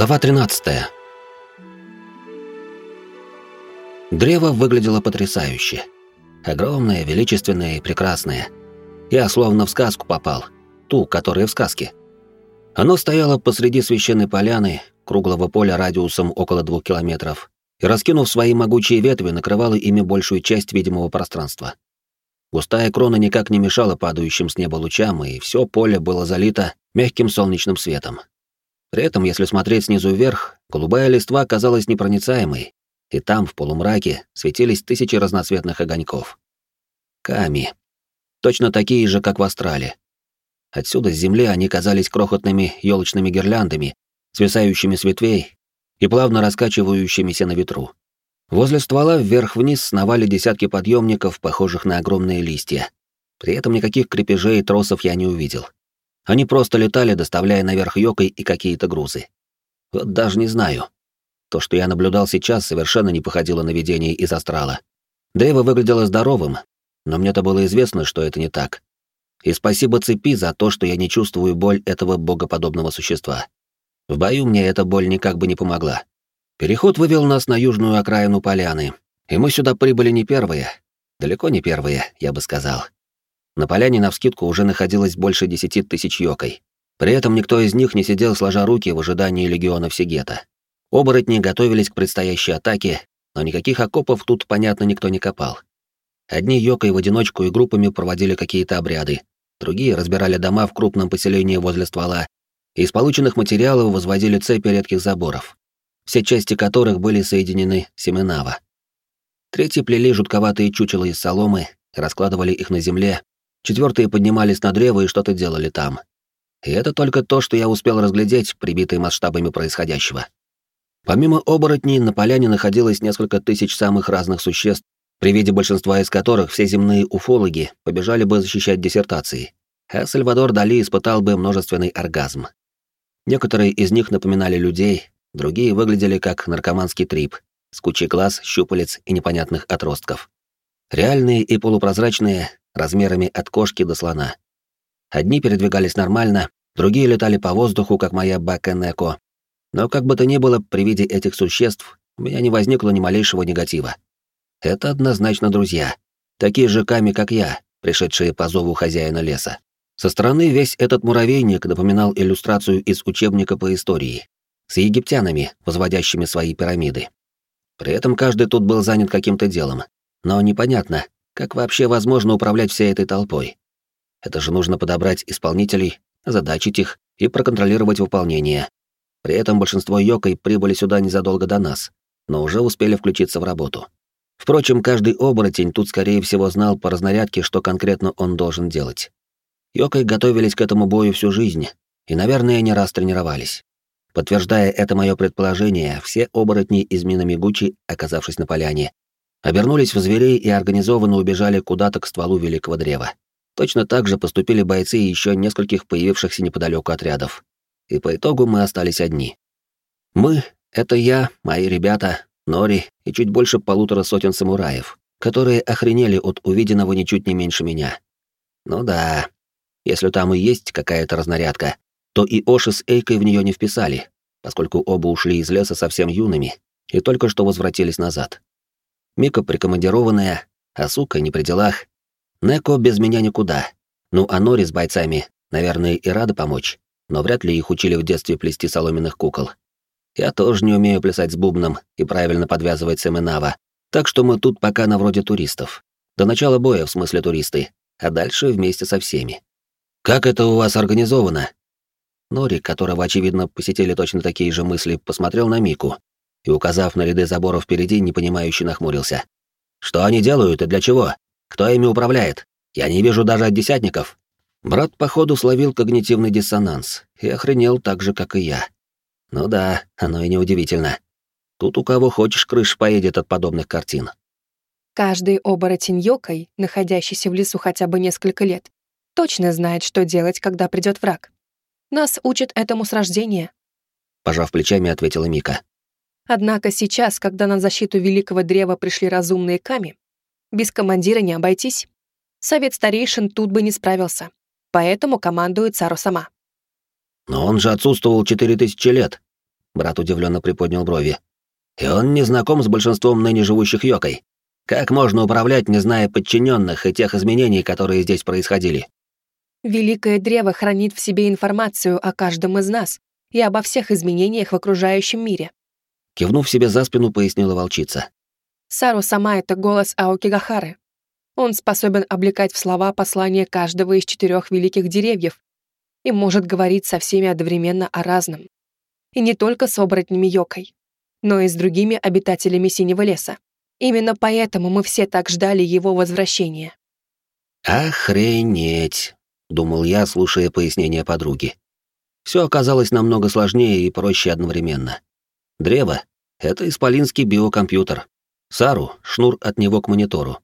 Глава 13. Древо выглядело потрясающе. Огромное, величественное и прекрасное. Я словно в сказку попал. Ту, которая в сказке. Оно стояло посреди священной поляны, круглого поля радиусом около двух километров, и, раскинув свои могучие ветви, накрывало ими большую часть видимого пространства. Густая крона никак не мешала падающим с неба лучам, и все поле было залито мягким солнечным светом. При этом, если смотреть снизу вверх, голубая листва казалась непроницаемой, и там, в полумраке, светились тысячи разноцветных огоньков. Ками. Точно такие же, как в Астрале. Отсюда с земли они казались крохотными елочными гирляндами, свисающими с ветвей и плавно раскачивающимися на ветру. Возле ствола вверх-вниз сновали десятки подъемников, похожих на огромные листья. При этом никаких крепежей и тросов я не увидел. Они просто летали, доставляя наверх йокой и какие-то грузы. Вот даже не знаю. То, что я наблюдал сейчас, совершенно не походило на видение из астрала. Древо выглядело здоровым, но мне-то было известно, что это не так. И спасибо цепи за то, что я не чувствую боль этого богоподобного существа. В бою мне эта боль никак бы не помогла. Переход вывел нас на южную окраину поляны, и мы сюда прибыли не первые. Далеко не первые, я бы сказал. На поляне навскидку уже находилось больше десяти тысяч йокой. При этом никто из них не сидел сложа руки в ожидании легионов Сигета. Оборотни готовились к предстоящей атаке, но никаких окопов тут, понятно, никто не копал. Одни йокой в одиночку и группами проводили какие-то обряды, другие разбирали дома в крупном поселении возле ствола, и из полученных материалов возводили цепи редких заборов, все части которых были соединены семенава. Третьи плели жутковатые чучела из соломы раскладывали их на земле, Четвертые поднимались на древо и что-то делали там. И это только то, что я успел разглядеть, прибитый масштабами происходящего. Помимо оборотней, на поляне находилось несколько тысяч самых разных существ, при виде большинства из которых все земные уфологи побежали бы защищать диссертации, а Сальвадор Дали испытал бы множественный оргазм. Некоторые из них напоминали людей, другие выглядели как наркоманский трип, с кучей глаз, щупалец и непонятных отростков. Реальные и полупрозрачные, размерами от кошки до слона. Одни передвигались нормально, другие летали по воздуху, как моя Бакенеко. Но как бы то ни было, при виде этих существ у меня не возникло ни малейшего негатива. Это однозначно друзья, такие же ками, как я, пришедшие по зову хозяина леса. Со стороны весь этот муравейник напоминал иллюстрацию из учебника по истории, с египтянами, возводящими свои пирамиды. При этом каждый тут был занят каким-то делом, но непонятно, как вообще возможно управлять всей этой толпой? Это же нужно подобрать исполнителей, задачить их и проконтролировать выполнение. При этом большинство йокой прибыли сюда незадолго до нас, но уже успели включиться в работу. Впрочем, каждый оборотень тут, скорее всего, знал по разнарядке, что конкретно он должен делать. Йокой готовились к этому бою всю жизнь, и, наверное, не раз тренировались. Подтверждая это мое предположение, все оборотни из Минамигучи, оказавшись на поляне, обернулись в зверей и организованно убежали куда-то к стволу великого древа. Точно так же поступили бойцы еще нескольких появившихся неподалеку отрядов. И по итогу мы остались одни. Мы — это я, мои ребята, Нори и чуть больше полутора сотен самураев, которые охренели от увиденного ничуть не меньше меня. Ну да, если там и есть какая-то разнарядка, то и Оши с Эйкой в нее не вписали, поскольку оба ушли из леса совсем юными и только что возвратились назад. Мика прикомандированная, а сука не при делах. Неко без меня никуда. Ну а Нори с бойцами, наверное, и рада помочь, но вряд ли их учили в детстве плести соломенных кукол. Я тоже не умею плясать с бубном и правильно подвязывать семенава, так что мы тут пока на вроде туристов. До начала боя, в смысле туристы, а дальше вместе со всеми. «Как это у вас организовано?» Нори, которого, очевидно, посетили точно такие же мысли, посмотрел на Мику, и, указав на ряды заборов впереди, непонимающе нахмурился. «Что они делают и для чего? Кто ими управляет? Я не вижу даже десятников». Брат, походу, словил когнитивный диссонанс и охренел так же, как и я. Ну да, оно и неудивительно. Тут у кого хочешь крыш поедет от подобных картин. Каждый оборотень Йокой, находящийся в лесу хотя бы несколько лет, точно знает, что делать, когда придет враг. Нас учат этому с рождения. Пожав плечами, ответила Мика. Однако сейчас, когда на защиту великого древа пришли разумные ками, без командира не обойтись. Совет старейшин тут бы не справился, поэтому командует Сару сама. Но он же отсутствовал четыре тысячи лет. Брат удивленно приподнял брови. И он не знаком с большинством ныне живущих йокой. Как можно управлять, не зная подчиненных и тех изменений, которые здесь происходили? Великое древо хранит в себе информацию о каждом из нас и обо всех изменениях в окружающем мире. Кивнув себе за спину, пояснила волчица. Сару сама — это голос Аокигахары. Он способен облекать в слова послания каждого из четырех великих деревьев и может говорить со всеми одновременно о разном. И не только с оборотнями Йокой, но и с другими обитателями Синего леса. Именно поэтому мы все так ждали его возвращения. «Охренеть!» — думал я, слушая пояснения подруги. Все оказалось намного сложнее и проще одновременно. Древо — это исполинский биокомпьютер. Сару — шнур от него к монитору.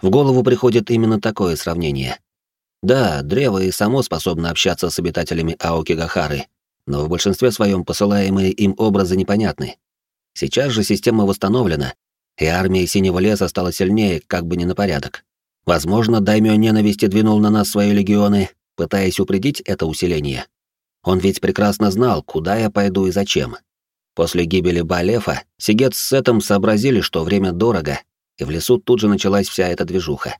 В голову приходит именно такое сравнение. Да, древо и само способно общаться с обитателями Аокигахары, но в большинстве своем посылаемые им образы непонятны. Сейчас же система восстановлена, и армия Синего леса стала сильнее, как бы не на порядок. Возможно, Даймё ненависти двинул на нас свои легионы, пытаясь упредить это усиление. Он ведь прекрасно знал, куда я пойду и зачем. После гибели Балефа Сигет с Сетом сообразили, что время дорого, и в лесу тут же началась вся эта движуха.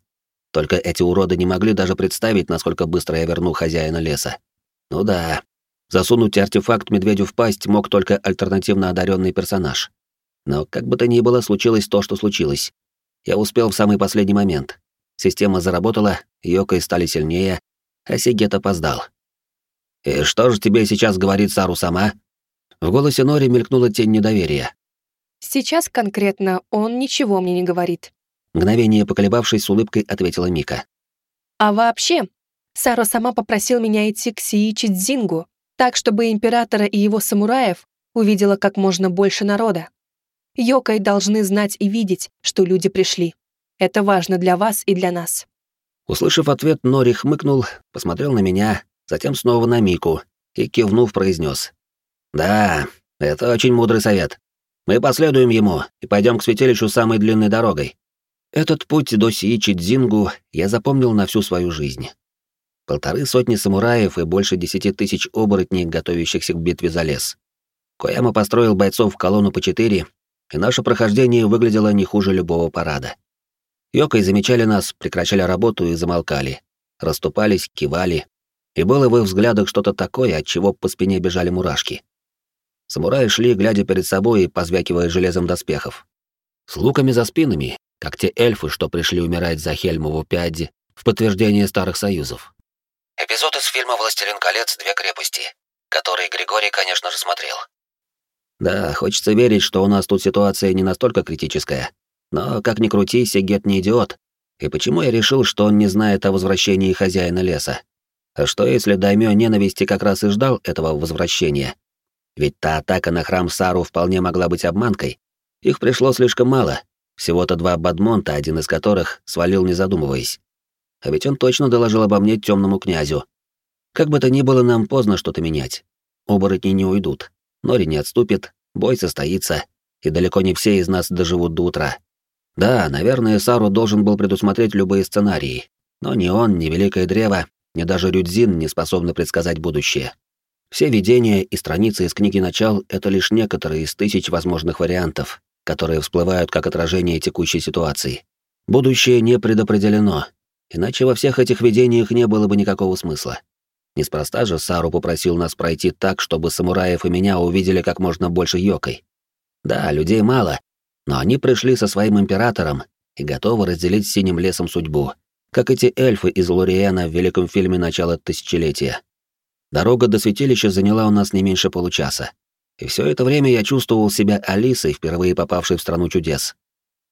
Только эти уроды не могли даже представить, насколько быстро я верну хозяина леса. Ну да, засунуть артефакт медведю в пасть мог только альтернативно одаренный персонаж. Но как бы то ни было, случилось то, что случилось. Я успел в самый последний момент. Система заработала, Йокой стали сильнее, а Сигет опоздал. «И что же тебе сейчас говорит Сару сама?» В голосе Нори мелькнула тень недоверия. «Сейчас конкретно он ничего мне не говорит», Мгновение поколебавшись, с улыбкой ответила Мика. «А вообще, Сара сама попросил меня идти к Сиичи Дзингу, так, чтобы императора и его самураев увидела как можно больше народа. Йокой должны знать и видеть, что люди пришли. Это важно для вас и для нас». Услышав ответ, Нори хмыкнул, посмотрел на меня, затем снова на Мику и, кивнув, произнес: «Да, это очень мудрый совет. Мы последуем ему и пойдем к святилищу самой длинной дорогой. Этот путь до Сиичи-Дзингу я запомнил на всю свою жизнь. Полторы сотни самураев и больше десяти тысяч оборотней, готовящихся к битве за лес. Кояма построил бойцов в колонну по четыре, и наше прохождение выглядело не хуже любого парада. Йокой замечали нас, прекращали работу и замолкали. Расступались, кивали. И было в их взглядах что-то такое, от чего по спине бежали мурашки. Самураи шли, глядя перед собой и позвякивая железом доспехов. С луками за спинами, как те эльфы, что пришли умирать за Хельмову Пядди в подтверждение старых союзов. Эпизод из фильма «Властелин колец. Две крепости», который Григорий, конечно же, смотрел. Да, хочется верить, что у нас тут ситуация не настолько критическая. Но, как ни крути, Сигет не идиот. И почему я решил, что он не знает о возвращении хозяина леса? А что, если Даймё ненависти как раз и ждал этого возвращения? Ведь та атака на храм Сару вполне могла быть обманкой. Их пришло слишком мало. Всего-то два Бадмонта, один из которых свалил, не задумываясь. А ведь он точно доложил обо мне темному князю. Как бы то ни было, нам поздно что-то менять. Оборотни не уйдут. Нори не отступит, бой состоится, и далеко не все из нас доживут до утра. Да, наверное, Сару должен был предусмотреть любые сценарии, но ни он, ни Великое Древо, ни даже Рюдзин не способны предсказать будущее. Все видения и страницы из книги «Начал» — это лишь некоторые из тысяч возможных вариантов, которые всплывают как отражение текущей ситуации. Будущее не предопределено, иначе во всех этих видениях не было бы никакого смысла. Неспроста же Сару попросил нас пройти так, чтобы самураев и меня увидели как можно больше йокой. Да, людей мало, но они пришли со своим императором и готовы разделить синим лесом судьбу, как эти эльфы из Лориена в великом фильме «Начало тысячелетия». Дорога до святилища заняла у нас не меньше получаса. И все это время я чувствовал себя Алисой, впервые попавшей в страну чудес.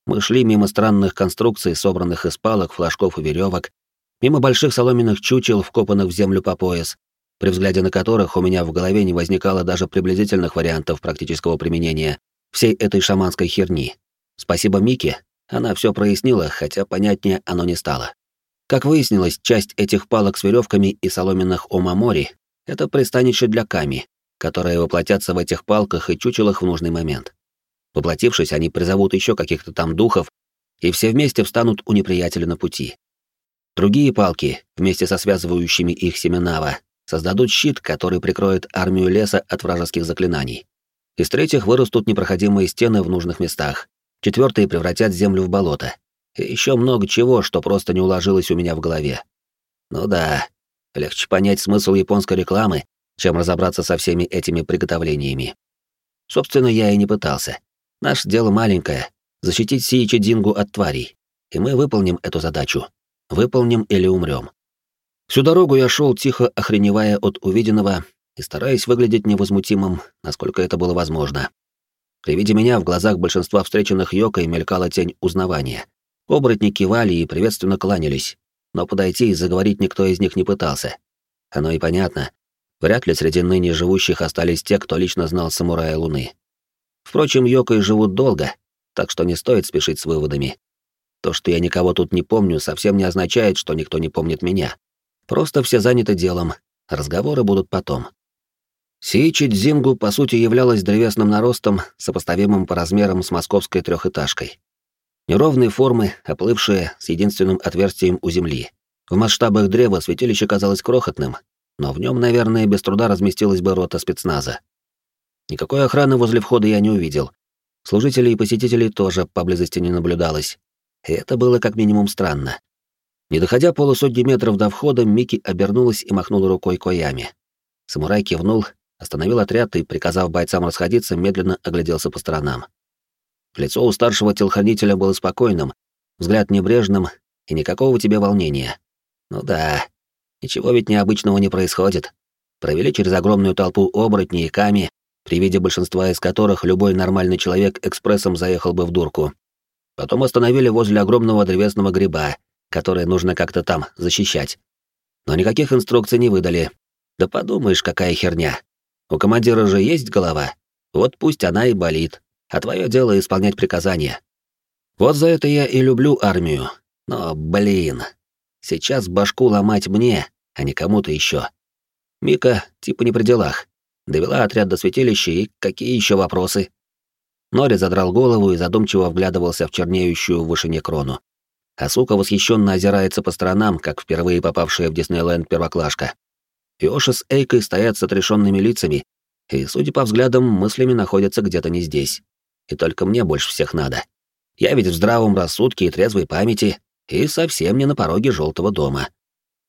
Мы шли мимо странных конструкций, собранных из палок, флажков и веревок, мимо больших соломенных чучел, вкопанных в землю по пояс, при взгляде на которых у меня в голове не возникало даже приблизительных вариантов практического применения всей этой шаманской херни. Спасибо Мике, она все прояснила, хотя понятнее оно не стало. Как выяснилось, часть этих палок с веревками и соломенных омамори это пристанище для ками, которые воплотятся в этих палках и чучелах в нужный момент. Воплотившись, они призовут еще каких-то там духов, и все вместе встанут у неприятеля на пути. Другие палки, вместе со связывающими их семенава, создадут щит, который прикроет армию леса от вражеских заклинаний. Из третьих вырастут непроходимые стены в нужных местах. Четвертые превратят землю в болото. И еще много чего, что просто не уложилось у меня в голове. Ну да, легче понять смысл японской рекламы, чем разобраться со всеми этими приготовлениями. Собственно, я и не пытался. Наше дело маленькое — защитить Сиичи Дингу от тварей. И мы выполним эту задачу. Выполним или умрем. Всю дорогу я шел тихо охреневая от увиденного и стараясь выглядеть невозмутимым, насколько это было возможно. При виде меня в глазах большинства встреченных Йокой мелькала тень узнавания. Оборотни кивали и приветственно кланялись, но подойти и заговорить никто из них не пытался. Оно и понятно. Вряд ли среди ныне живущих остались те, кто лично знал самурая Луны. Впрочем, Йокой живут долго, так что не стоит спешить с выводами. То, что я никого тут не помню, совсем не означает, что никто не помнит меня. Просто все заняты делом, разговоры будут потом. Сиичи Дзингу, по сути, являлась древесным наростом, сопоставимым по размерам с московской трехэтажкой. Неровные формы, оплывшие, с единственным отверстием у земли. В масштабах древа святилище казалось крохотным, но в нем, наверное, без труда разместилась бы рота спецназа. Никакой охраны возле входа я не увидел. Служителей и посетителей тоже поблизости не наблюдалось. И это было как минимум странно. Не доходя полусотни метров до входа, Мики обернулась и махнула рукой Коями. Самурай кивнул, остановил отряд и, приказав бойцам расходиться, медленно огляделся по сторонам. Лицо у старшего телохранителя было спокойным, взгляд небрежным и никакого тебе волнения. Ну да, ничего ведь необычного не происходит. Провели через огромную толпу оборотней и ками, при виде большинства из которых любой нормальный человек экспрессом заехал бы в дурку. Потом остановили возле огромного древесного гриба, который нужно как-то там защищать. Но никаких инструкций не выдали. Да подумаешь, какая херня. У командира же есть голова. Вот пусть она и болит. А твое дело исполнять приказания. Вот за это я и люблю армию. Но, блин, сейчас башку ломать мне, а не кому-то еще. Мика типа не при делах. Довела отряд до святилища, и какие еще вопросы? Нори задрал голову и задумчиво вглядывался в чернеющую в вышине крону. А сука восхищенно озирается по сторонам, как впервые попавшая в Диснейленд первоклашка. Йоши с Эйкой стоят с отрешенными лицами, и, судя по взглядам, мыслями находятся где-то не здесь. И только мне больше всех надо. Я ведь в здравом рассудке и трезвой памяти, и совсем не на пороге желтого дома.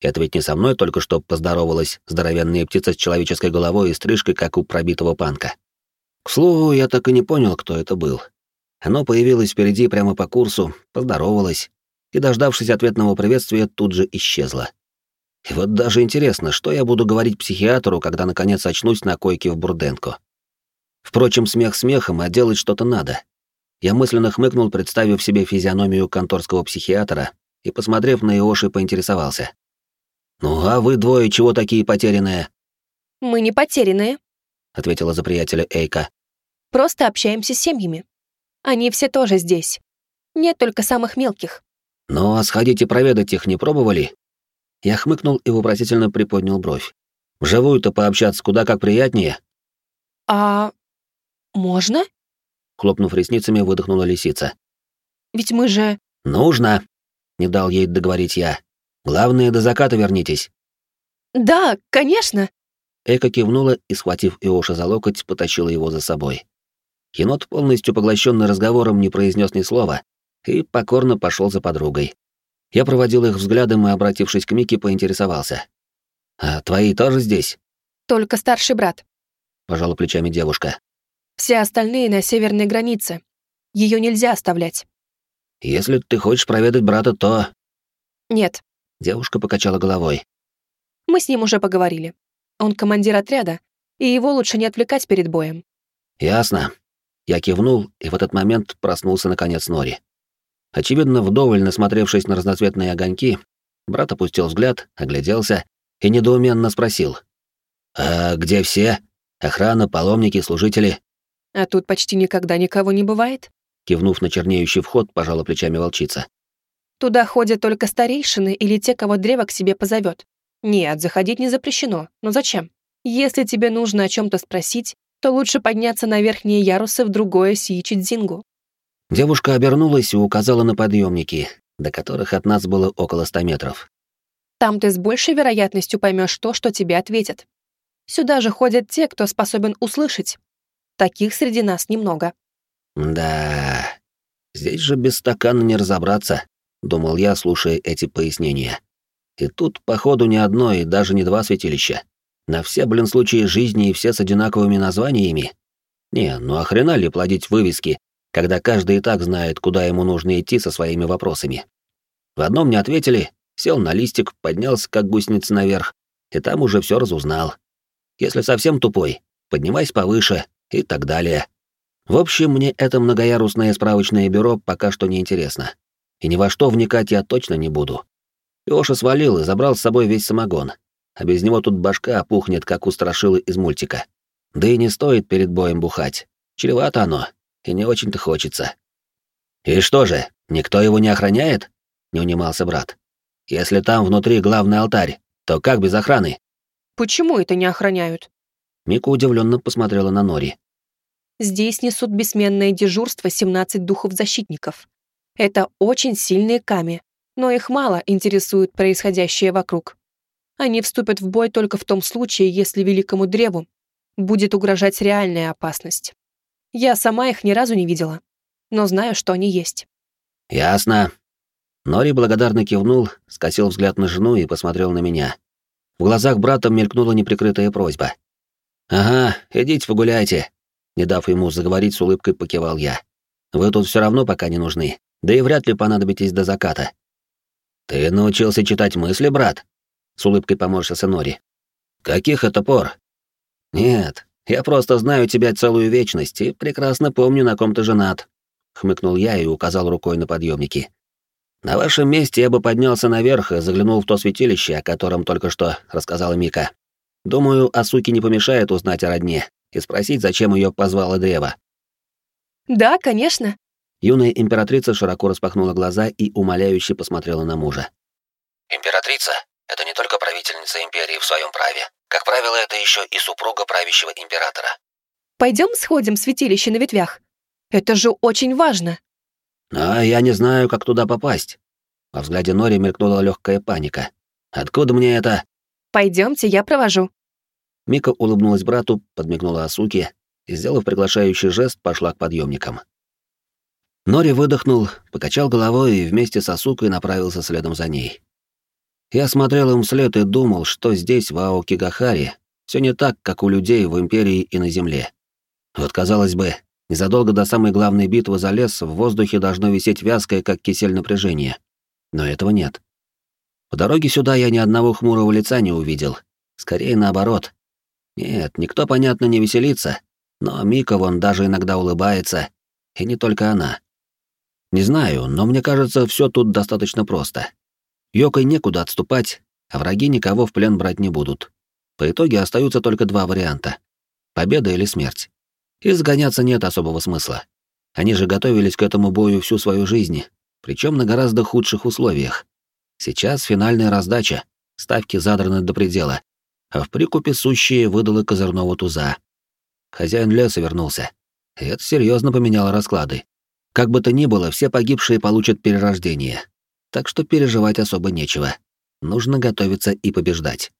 Это ведь не со мной только что поздоровалась здоровенная птица с человеческой головой и стрижкой, как у пробитого панка. К слову, я так и не понял, кто это был. Оно появилось впереди прямо по курсу, поздоровалось, и, дождавшись ответного приветствия, тут же исчезло. И вот даже интересно, что я буду говорить психиатру, когда наконец очнусь на койке в Бурденко. Впрочем, смех смехом, а делать что-то надо. Я мысленно хмыкнул, представив себе физиономию конторского психиатра и, посмотрев на Иоши, поинтересовался. «Ну, а вы двое чего такие потерянные?» «Мы не потерянные», — ответила за приятеля Эйка. «Просто общаемся с семьями. Они все тоже здесь. Нет только самых мелких». «Ну, а сходить и проведать их не пробовали?» Я хмыкнул и вопросительно приподнял бровь. «Вживую-то пообщаться куда как приятнее». «А... можно?» Хлопнув ресницами, выдохнула лисица. «Ведь мы же...» «Нужно!» — не дал ей договорить я. «Главное, до заката вернитесь». «Да, конечно!» Эка кивнула и, схватив Иоша за локоть, потащила его за собой. Енот, полностью поглощенный разговором, не произнес ни слова и покорно пошел за подругой. Я проводил их взглядом и, обратившись к Мике, поинтересовался. «А твои тоже здесь?» «Только старший брат», — пожала плечами девушка. «Все остальные на северной границе. Ее нельзя оставлять». «Если ты хочешь проведать брата, то...» «Нет». Девушка покачала головой. «Мы с ним уже поговорили. Он командир отряда, и его лучше не отвлекать перед боем». «Ясно». Я кивнул, и в этот момент проснулся наконец Нори. Очевидно, вдоволь насмотревшись на разноцветные огоньки, брат опустил взгляд, огляделся и недоуменно спросил. «А где все? Охрана, паломники, служители?» «А тут почти никогда никого не бывает», кивнув на чернеющий вход, пожала плечами волчица. «Туда ходят только старейшины или те, кого древо к себе позовет. Нет, заходить не запрещено. Но зачем? Если тебе нужно о чем то спросить, то лучше подняться на верхние ярусы в другое Сиичидзингу. Девушка обернулась и указала на подъемники, до которых от нас было около ста метров. «Там ты с большей вероятностью поймешь то, что тебе ответят. Сюда же ходят те, кто способен услышать. Таких среди нас немного. Да, здесь же без стакана не разобраться, думал я, слушая эти пояснения. И тут, походу, не одно и даже не два святилища. На все, блин, случаи жизни и все с одинаковыми названиями. Не, ну а хрена ли плодить вывески, когда каждый и так знает, куда ему нужно идти со своими вопросами. В одном не ответили, сел на листик, поднялся как гусеница наверх, и там уже все разузнал. Если совсем тупой, поднимайся повыше и так далее. В общем, мне это многоярусное справочное бюро пока что не интересно. И ни во что вникать я точно не буду. Лёша свалил и забрал с собой весь самогон. А без него тут башка опухнет, как у страшилы из мультика. Да и не стоит перед боем бухать. Чревато оно, и не очень-то хочется. «И что же, никто его не охраняет?» — не унимался брат. «Если там внутри главный алтарь, то как без охраны?» «Почему это не охраняют?» Мика удивленно посмотрела на Нори. Здесь несут бессменное дежурство 17 духов-защитников. Это очень сильные ками, но их мало интересует происходящее вокруг. Они вступят в бой только в том случае, если великому древу будет угрожать реальная опасность. Я сама их ни разу не видела, но знаю, что они есть. Ясно. Нори благодарно кивнул, скосил взгляд на жену и посмотрел на меня. В глазах брата мелькнула неприкрытая просьба. «Ага, идите погуляйте», не дав ему заговорить, с улыбкой покивал я. «Вы тут все равно пока не нужны, да и вряд ли понадобитесь до заката». «Ты научился читать мысли, брат?» С улыбкой поморщился Нори. «Каких это пор?» «Нет, я просто знаю тебя целую вечность и прекрасно помню, на ком ты женат», — хмыкнул я и указал рукой на подъемники. «На вашем месте я бы поднялся наверх и заглянул в то святилище, о котором только что рассказала Мика. Думаю, о суке не помешает узнать о родне, и спросить, зачем ее позвало древо. «Да, конечно». Юная императрица широко распахнула глаза и умоляюще посмотрела на мужа. «Императрица — это не только правительница империи в своем праве. Как правило, это еще и супруга правящего императора». Пойдем сходим в святилище на ветвях. Это же очень важно». «А я не знаю, как туда попасть». Во взгляде Нори мелькнула легкая паника. «Откуда мне это?» Пойдемте, я провожу. Мика улыбнулась брату, подмигнула Асуке и, сделав приглашающий жест, пошла к подъемникам. Нори выдохнул, покачал головой и вместе с Асукой направился следом за ней. Я смотрел им вслед и думал, что здесь, в Аокигахаре, все не так, как у людей в Империи и на Земле. Вот, казалось бы, незадолго до самой главной битвы за лес в воздухе должно висеть вязкое, как кисель напряжение. Но этого нет. По дороге сюда я ни одного хмурого лица не увидел. Скорее наоборот. Нет, никто, понятно, не веселится, но Мика вон даже иногда улыбается, и не только она. Не знаю, но мне кажется, все тут достаточно просто. Йокой некуда отступать, а враги никого в плен брать не будут. По итоге остаются только два варианта — победа или смерть. И загоняться нет особого смысла. Они же готовились к этому бою всю свою жизнь, причем на гораздо худших условиях. Сейчас финальная раздача, ставки задраны до предела, а в прикупе сущие выдало козырного туза. Хозяин леса вернулся. И это серьезно поменяло расклады. Как бы то ни было, все погибшие получат перерождение. Так что переживать особо нечего. Нужно готовиться и побеждать.